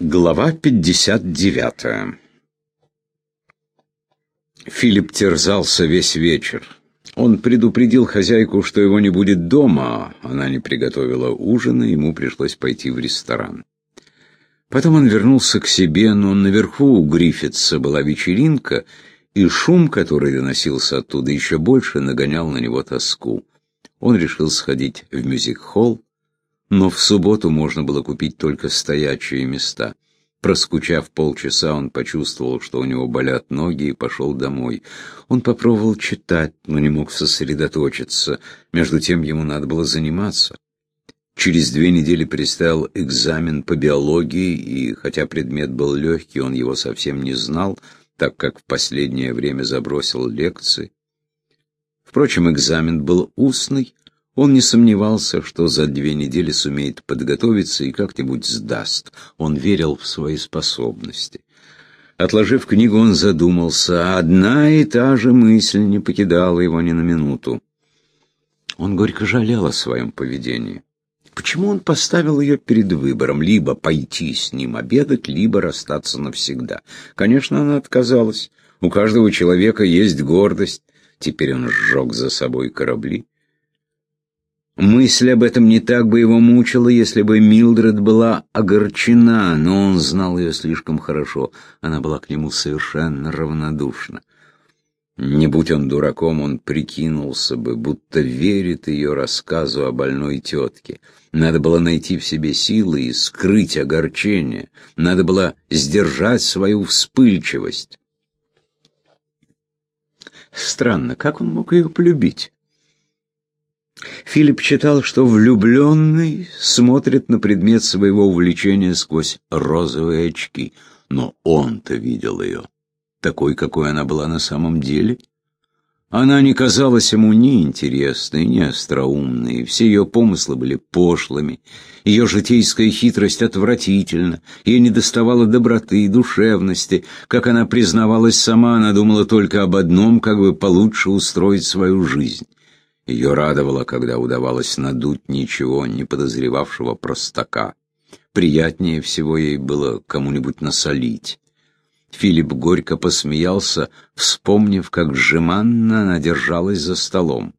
Глава 59 Филипп терзался весь вечер. Он предупредил хозяйку, что его не будет дома, она не приготовила ужина, ему пришлось пойти в ресторан. Потом он вернулся к себе, но наверху у Гриффитса была вечеринка, и шум, который доносился оттуда, еще больше нагонял на него тоску. Он решил сходить в мюзик-холл, но в субботу можно было купить только стоячие места. Проскучав полчаса, он почувствовал, что у него болят ноги, и пошел домой. Он попробовал читать, но не мог сосредоточиться. Между тем ему надо было заниматься. Через две недели предстоял экзамен по биологии, и хотя предмет был легкий, он его совсем не знал, так как в последнее время забросил лекции. Впрочем, экзамен был устный, он не сомневался, что за две недели сумеет подготовиться и как-нибудь сдаст. Он верил в свои способности. Отложив книгу, он задумался. Одна и та же мысль не покидала его ни на минуту. Он горько жалел о своем поведении. Почему он поставил ее перед выбором либо пойти с ним обедать, либо расстаться навсегда? Конечно, она отказалась. У каждого человека есть гордость. Теперь он сжег за собой корабли. Мысль об этом не так бы его мучила, если бы Милдред была огорчена, но он знал ее слишком хорошо. Она была к нему совершенно равнодушна. Не будь он дураком, он прикинулся бы, будто верит ее рассказу о больной тетке. Надо было найти в себе силы и скрыть огорчение. Надо было сдержать свою вспыльчивость. Странно, как он мог ее полюбить? Филипп читал, что влюбленный смотрит на предмет своего увлечения сквозь розовые очки. Но он-то видел ее, такой, какой она была на самом деле. Она не казалась ему ни интересной, ни остроумной, все ее помыслы были пошлыми, ее житейская хитрость отвратительна, ей недоставало доброты и душевности. Как она признавалась сама, она думала только об одном, как бы получше устроить свою жизнь. Ее радовало, когда удавалось надуть ничего не подозревавшего простака. Приятнее всего ей было кому-нибудь насолить. Филипп горько посмеялся, вспомнив, как жеманно она держалась за столом.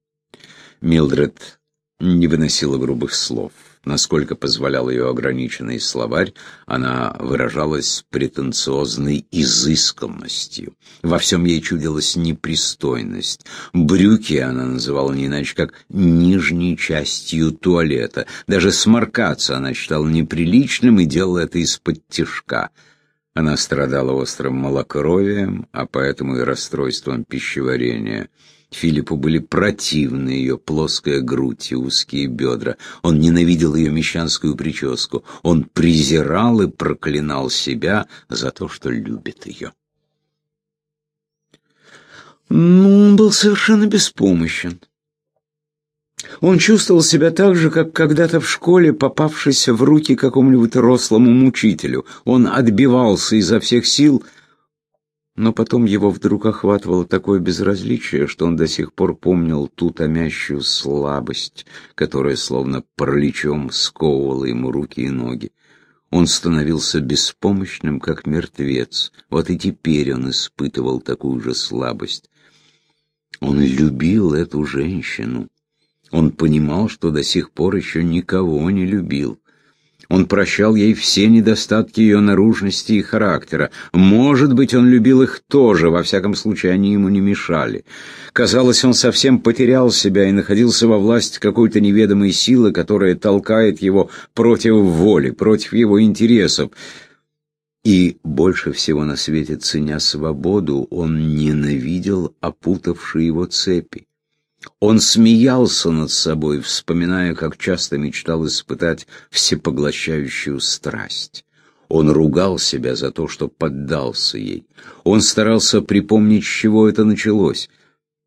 Милдред не выносила грубых слов. Насколько позволял ее ограниченный словарь, она выражалась претенциозной изысканностью. Во всем ей чудилась непристойность. Брюки она называла не иначе, как нижней частью туалета. Даже сморкаться она считала неприличным и делала это из-под тишка. Она страдала острым малокровием, а поэтому и расстройством пищеварения – Филиппу были противны ее плоская грудь и узкие бедра. Он ненавидел ее мещанскую прическу. Он презирал и проклинал себя за то, что любит ее. Ну, он был совершенно беспомощен. Он чувствовал себя так же, как когда-то в школе, попавшийся в руки какому-нибудь рослому мучителю. Он отбивался изо всех сил, но потом его вдруг охватывало такое безразличие, что он до сих пор помнил ту томящую слабость, которая словно параличом сковывала ему руки и ноги. Он становился беспомощным, как мертвец. Вот и теперь он испытывал такую же слабость. Он любил эту женщину. Он понимал, что до сих пор еще никого не любил. Он прощал ей все недостатки ее наружности и характера. Может быть, он любил их тоже, во всяком случае, они ему не мешали. Казалось, он совсем потерял себя и находился во власти какой-то неведомой силы, которая толкает его против воли, против его интересов. И больше всего на свете, ценя свободу, он ненавидел опутавшие его цепи. Он смеялся над собой, вспоминая, как часто мечтал испытать всепоглощающую страсть. Он ругал себя за то, что поддался ей. Он старался припомнить, с чего это началось.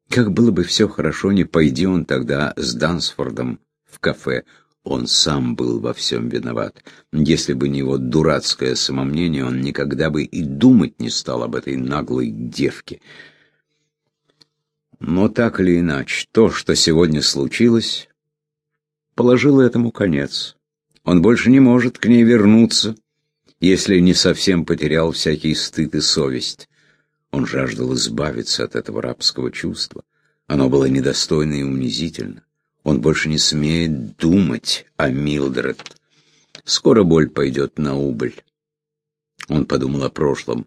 Как было бы все хорошо, не пойди он тогда с Дансфордом в кафе. Он сам был во всем виноват. Если бы не его дурацкое самомнение, он никогда бы и думать не стал об этой наглой девке. Но так или иначе, то, что сегодня случилось, положило этому конец. Он больше не может к ней вернуться, если не совсем потерял всякий стыд и совесть. Он жаждал избавиться от этого рабского чувства. Оно было недостойно и унизительно. Он больше не смеет думать о Милдред. Скоро боль пойдет на убыль. Он подумал о прошлом.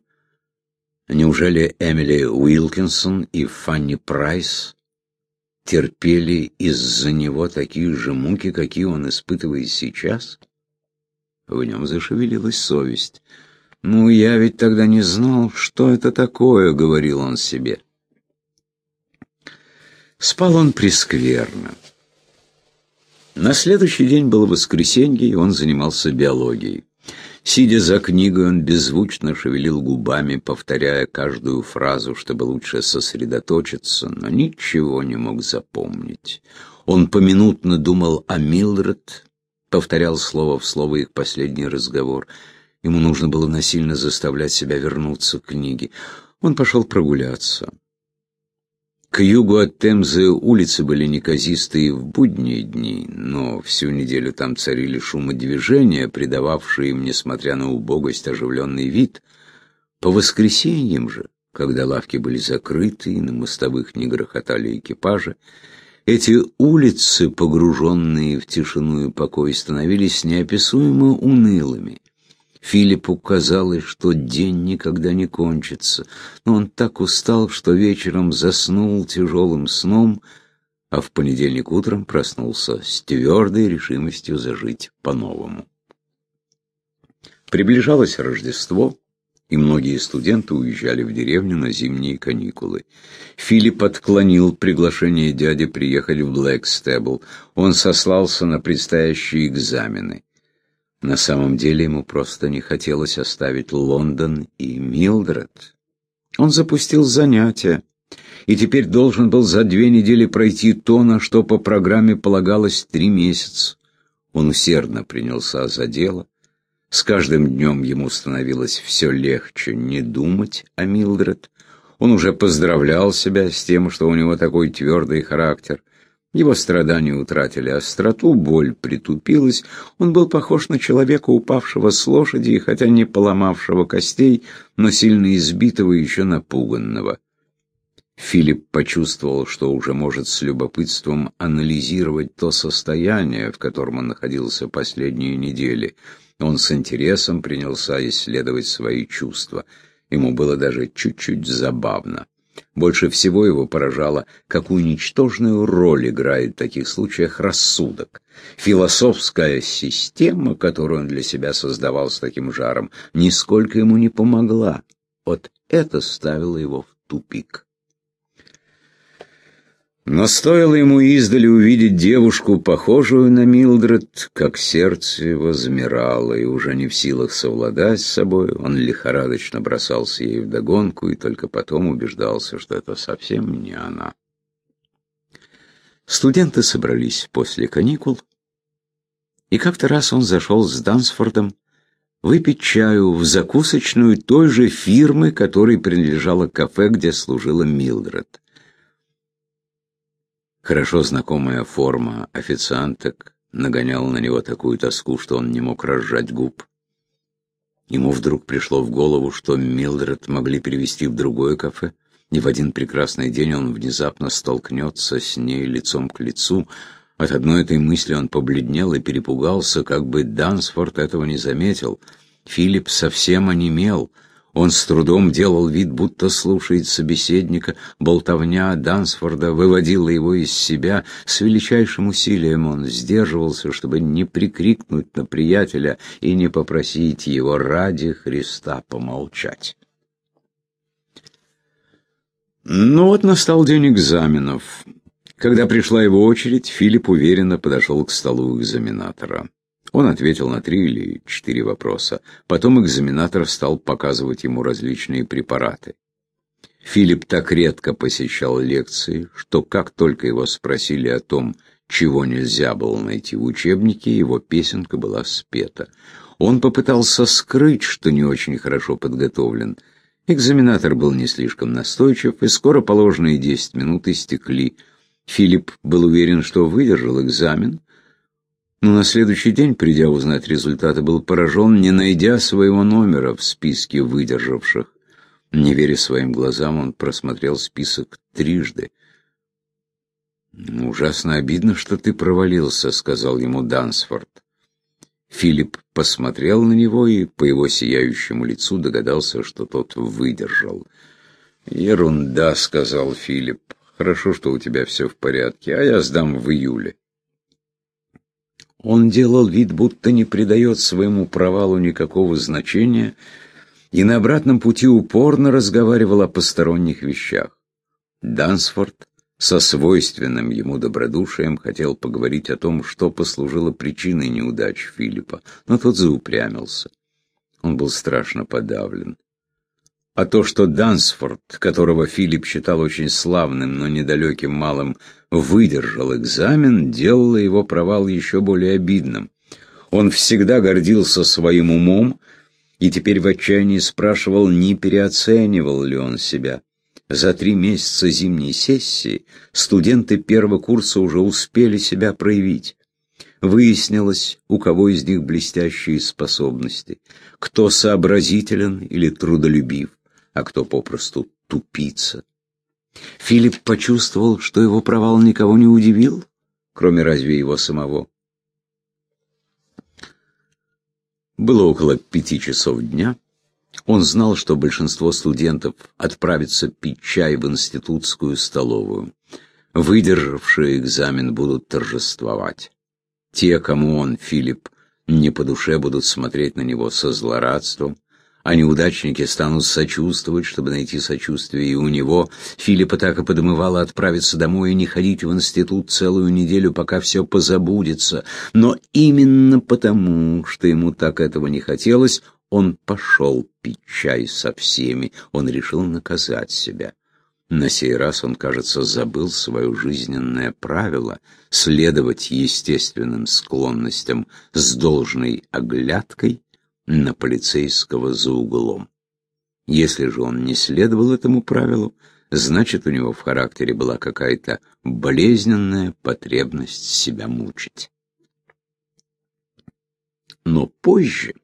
Неужели Эмили Уилкинсон и Фанни Прайс терпели из-за него такие же муки, какие он испытывает сейчас? В нем зашевелилась совесть. «Ну, я ведь тогда не знал, что это такое», — говорил он себе. Спал он прескверно. На следующий день было воскресенье, и он занимался биологией. Сидя за книгой, он беззвучно шевелил губами, повторяя каждую фразу, чтобы лучше сосредоточиться, но ничего не мог запомнить. Он поминутно думал о Милдред, повторял слово в слово их последний разговор. Ему нужно было насильно заставлять себя вернуться к книге. Он пошел прогуляться. К югу от Темзы улицы были неказистые в будние дни, но всю неделю там царили шум движения, придававшие им, несмотря на убогость, оживленный вид. По воскресеньям же, когда лавки были закрыты и на мостовых не грохотали экипажи, эти улицы, погруженные в тишину и покой, становились неописуемо унылыми. Филиппу казалось, что день никогда не кончится, но он так устал, что вечером заснул тяжелым сном, а в понедельник утром проснулся с твердой решимостью зажить по-новому. Приближалось Рождество, и многие студенты уезжали в деревню на зимние каникулы. Филипп отклонил приглашение дяди приехать в Блэкстебл. Он сослался на предстоящие экзамены. На самом деле ему просто не хотелось оставить Лондон и Милдред. Он запустил занятия, и теперь должен был за две недели пройти то, на что по программе полагалось три месяца. Он усердно принялся за дело. С каждым днем ему становилось все легче не думать о Милдред. Он уже поздравлял себя с тем, что у него такой твердый характер. Его страдания утратили остроту, боль притупилась. Он был похож на человека, упавшего с лошади, хотя не поломавшего костей, но сильно избитого и еще напуганного. Филипп почувствовал, что уже может с любопытством анализировать то состояние, в котором он находился последние недели. Он с интересом принялся исследовать свои чувства. Ему было даже чуть-чуть забавно. Больше всего его поражало, какую ничтожную роль играет в таких случаях рассудок. Философская система, которую он для себя создавал с таким жаром, нисколько ему не помогла. Вот это ставило его в тупик. Но стоило ему издали увидеть девушку, похожую на Милдред, как сердце его замирало, и уже не в силах совладать с собой, он лихорадочно бросался ей вдогонку и только потом убеждался, что это совсем не она. Студенты собрались после каникул, и как-то раз он зашел с Дансфордом выпить чаю в закусочную той же фирмы, которой принадлежало кафе, где служила Милдред. Хорошо знакомая форма официанток нагоняла на него такую тоску, что он не мог разжать губ. Ему вдруг пришло в голову, что Милдред могли перевести в другое кафе, и в один прекрасный день он внезапно столкнется с ней лицом к лицу. От одной этой мысли он побледнел и перепугался, как бы Дансфорд этого не заметил. Филипп совсем онемел — он с трудом делал вид, будто слушает собеседника. Болтовня Дансфорда выводила его из себя. С величайшим усилием он сдерживался, чтобы не прикрикнуть на приятеля и не попросить его ради Христа помолчать. Ну вот настал день экзаменов. Когда пришла его очередь, Филипп уверенно подошел к столу экзаменатора. Он ответил на три или четыре вопроса. Потом экзаменатор стал показывать ему различные препараты. Филипп так редко посещал лекции, что как только его спросили о том, чего нельзя было найти в учебнике, его песенка была спета. Он попытался скрыть, что не очень хорошо подготовлен. Экзаменатор был не слишком настойчив, и скоро положенные десять минут истекли. Филипп был уверен, что выдержал экзамен, Но на следующий день, придя узнать результаты, был поражен, не найдя своего номера в списке выдержавших. Не веря своим глазам, он просмотрел список трижды. «Ужасно обидно, что ты провалился», — сказал ему Дансфорд. Филипп посмотрел на него и по его сияющему лицу догадался, что тот выдержал. «Ерунда», — сказал Филипп. «Хорошо, что у тебя все в порядке, а я сдам в июле». Он делал вид, будто не придает своему провалу никакого значения, и на обратном пути упорно разговаривал о посторонних вещах. Дансфорд со свойственным ему добродушием хотел поговорить о том, что послужило причиной неудач Филиппа, но тот заупрямился. Он был страшно подавлен. А то, что Дансфорд, которого Филипп считал очень славным, но недалеким малым, выдержал экзамен, делало его провал еще более обидным. Он всегда гордился своим умом и теперь в отчаянии спрашивал, не переоценивал ли он себя. За три месяца зимней сессии студенты первого курса уже успели себя проявить. Выяснилось, у кого из них блестящие способности, кто сообразителен или трудолюбив, а кто попросту тупица. Филипп почувствовал, что его провал никого не удивил, кроме разве его самого. Было около пяти часов дня. Он знал, что большинство студентов отправится пить чай в институтскую столовую. Выдержавшие экзамен будут торжествовать. Те, кому он, Филипп, не по душе будут смотреть на него со злорадством, а неудачники станут сочувствовать, чтобы найти сочувствие и у него. Филиппа так и подмывало отправиться домой и не ходить в институт целую неделю, пока все позабудется. Но именно потому, что ему так этого не хотелось, он пошел пить чай со всеми, он решил наказать себя. На сей раз он, кажется, забыл свое жизненное правило — следовать естественным склонностям с должной оглядкой на полицейского за углом. Если же он не следовал этому правилу, значит, у него в характере была какая-то болезненная потребность себя мучить. Но позже,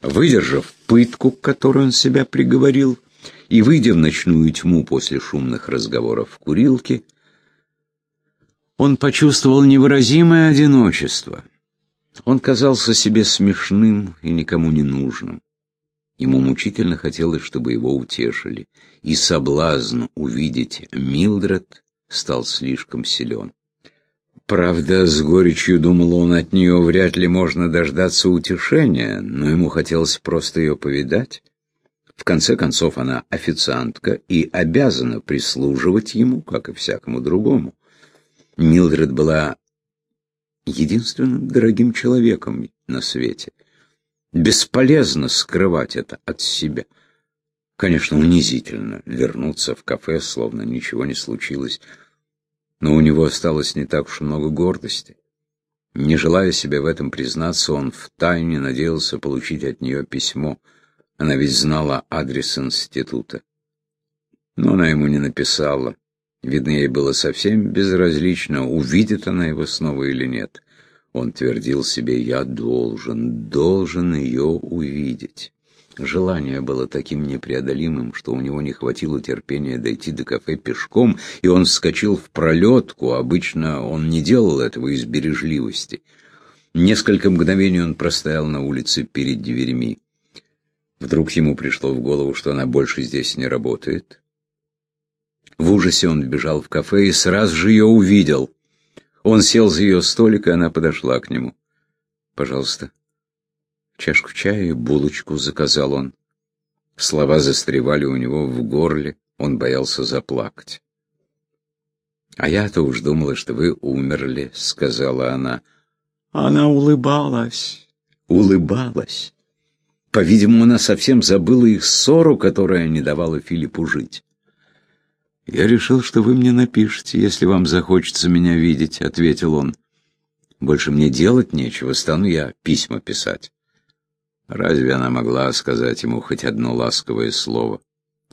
выдержав пытку, к которой он себя приговорил, и выйдя в ночную тьму после шумных разговоров в курилке, он почувствовал невыразимое одиночество. Он казался себе смешным и никому не нужным. Ему мучительно хотелось, чтобы его утешили, и соблазн увидеть Милдред стал слишком силен. Правда, с горечью думал он, от нее вряд ли можно дождаться утешения, но ему хотелось просто ее повидать. В конце концов, она официантка и обязана прислуживать ему, как и всякому другому. Милдред была единственным дорогим человеком на свете. Бесполезно скрывать это от себя. Конечно, унизительно вернуться в кафе, словно ничего не случилось, но у него осталось не так уж много гордости. Не желая себе в этом признаться, он втайне надеялся получить от нее письмо. Она ведь знала адрес института. Но она ему не написала. Видно, ей было совсем безразлично, увидит она его снова или нет. Он твердил себе, я должен, должен ее увидеть. Желание было таким непреодолимым, что у него не хватило терпения дойти до кафе пешком, и он вскочил в пролетку. Обычно он не делал этого из бережливости. Несколько мгновений он простоял на улице перед дверьми. Вдруг ему пришло в голову, что она больше здесь не работает. В ужасе он бежал в кафе и сразу же ее увидел. Он сел за ее столик, и она подошла к нему. «Пожалуйста». Чашку чая и булочку заказал он. Слова застревали у него в горле, он боялся заплакать. «А я-то уж думала, что вы умерли», — сказала она. Она улыбалась, улыбалась. По-видимому, она совсем забыла их ссору, которая не давала Филиппу жить. «Я решил, что вы мне напишете, если вам захочется меня видеть», — ответил он. «Больше мне делать нечего, стану я письма писать». Разве она могла сказать ему хоть одно ласковое слово?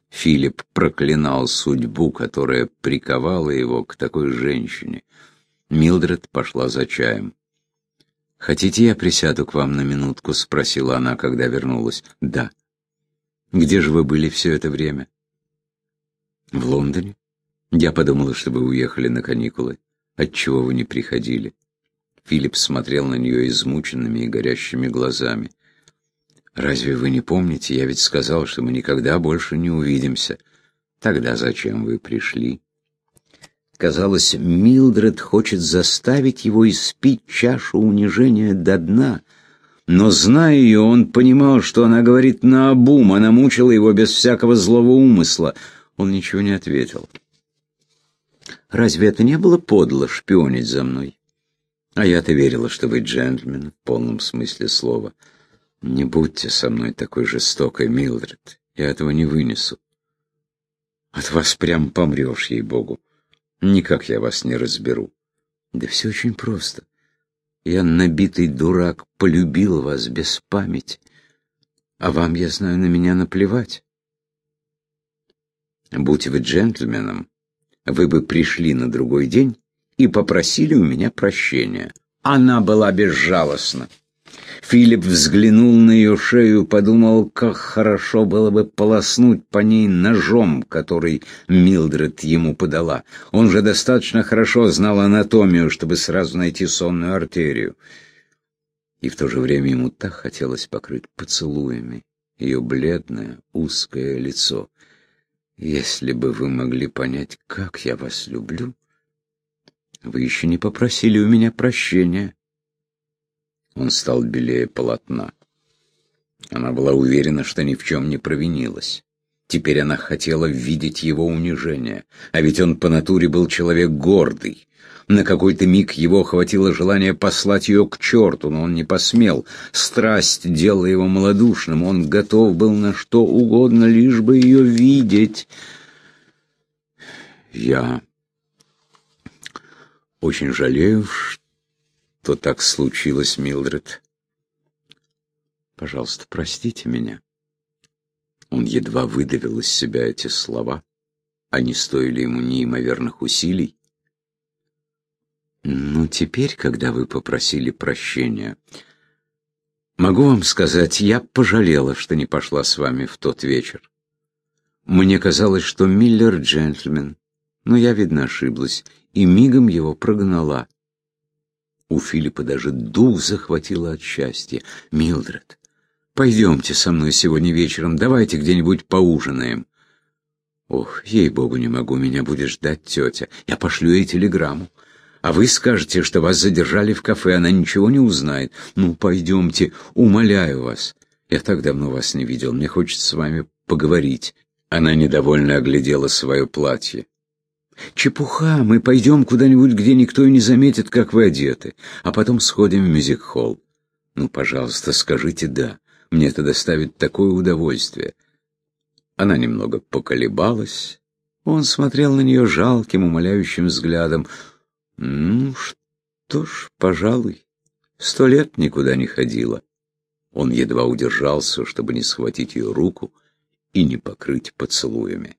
Филипп проклинал судьбу, которая приковала его к такой женщине. Милдред пошла за чаем. «Хотите, я присяду к вам на минутку?» — спросила она, когда вернулась. «Да». «Где же вы были все это время?» «В Лондоне. Я подумала, что вы уехали на каникулы. Отчего вы не приходили?» Филипп смотрел на нее измученными и горящими глазами. «Разве вы не помните? Я ведь сказал, что мы никогда больше не увидимся. Тогда зачем вы пришли?» Казалось, Милдред хочет заставить его испить чашу унижения до дна. Но, зная ее, он понимал, что она говорит наобум, она мучила его без всякого злого умысла. Он ничего не ответил. «Разве это не было подло шпионить за мной? А я-то верила, что вы джентльмен, в полном смысле слова. Не будьте со мной такой жестокой, Милдред, я этого не вынесу. От вас прям помрешь, ей-богу. Никак я вас не разберу. Да все очень просто. Я, набитый дурак, полюбил вас без памяти. А вам, я знаю, на меня наплевать. Будь вы джентльменом, вы бы пришли на другой день и попросили у меня прощения. Она была безжалостна. Филипп взглянул на ее шею, подумал, как хорошо было бы полоснуть по ней ножом, который Милдред ему подала. Он же достаточно хорошо знал анатомию, чтобы сразу найти сонную артерию. И в то же время ему так хотелось покрыть поцелуями ее бледное, узкое лицо. Если бы вы могли понять, как я вас люблю, вы еще не попросили у меня прощения. Он стал белее полотна. Она была уверена, что ни в чем не провинилась. Теперь она хотела видеть его унижение. А ведь он по натуре был человек гордый. На какой-то миг его охватило желание послать ее к черту, но он не посмел. Страсть делала его малодушным. Он готов был на что угодно, лишь бы ее видеть. Я очень жалею, что так случилось, Милдред. Пожалуйста, простите меня. Он едва выдавил из себя эти слова. Они стоили ему неимоверных усилий. Ну, теперь, когда вы попросили прощения, могу вам сказать, я пожалела, что не пошла с вами в тот вечер. Мне казалось, что Миллер джентльмен, но я, видно, ошиблась, и мигом его прогнала. У Филиппа даже дух захватило от счастья. «Милдред, пойдемте со мной сегодня вечером, давайте где-нибудь поужинаем». «Ох, ей-богу, не могу, меня будет ждать тетя. Я пошлю ей телеграмму. А вы скажете, что вас задержали в кафе, она ничего не узнает. Ну, пойдемте, умоляю вас. Я так давно вас не видел, мне хочется с вами поговорить». Она недовольно оглядела свое платье. Чепуха, мы пойдем куда-нибудь, где никто и не заметит, как вы одеты, а потом сходим в мюзик-холл. Ну, пожалуйста, скажите «да». Мне это доставит такое удовольствие. Она немного поколебалась. Он смотрел на нее жалким, умоляющим взглядом. Ну, что ж, пожалуй, сто лет никуда не ходила. Он едва удержался, чтобы не схватить ее руку и не покрыть поцелуями.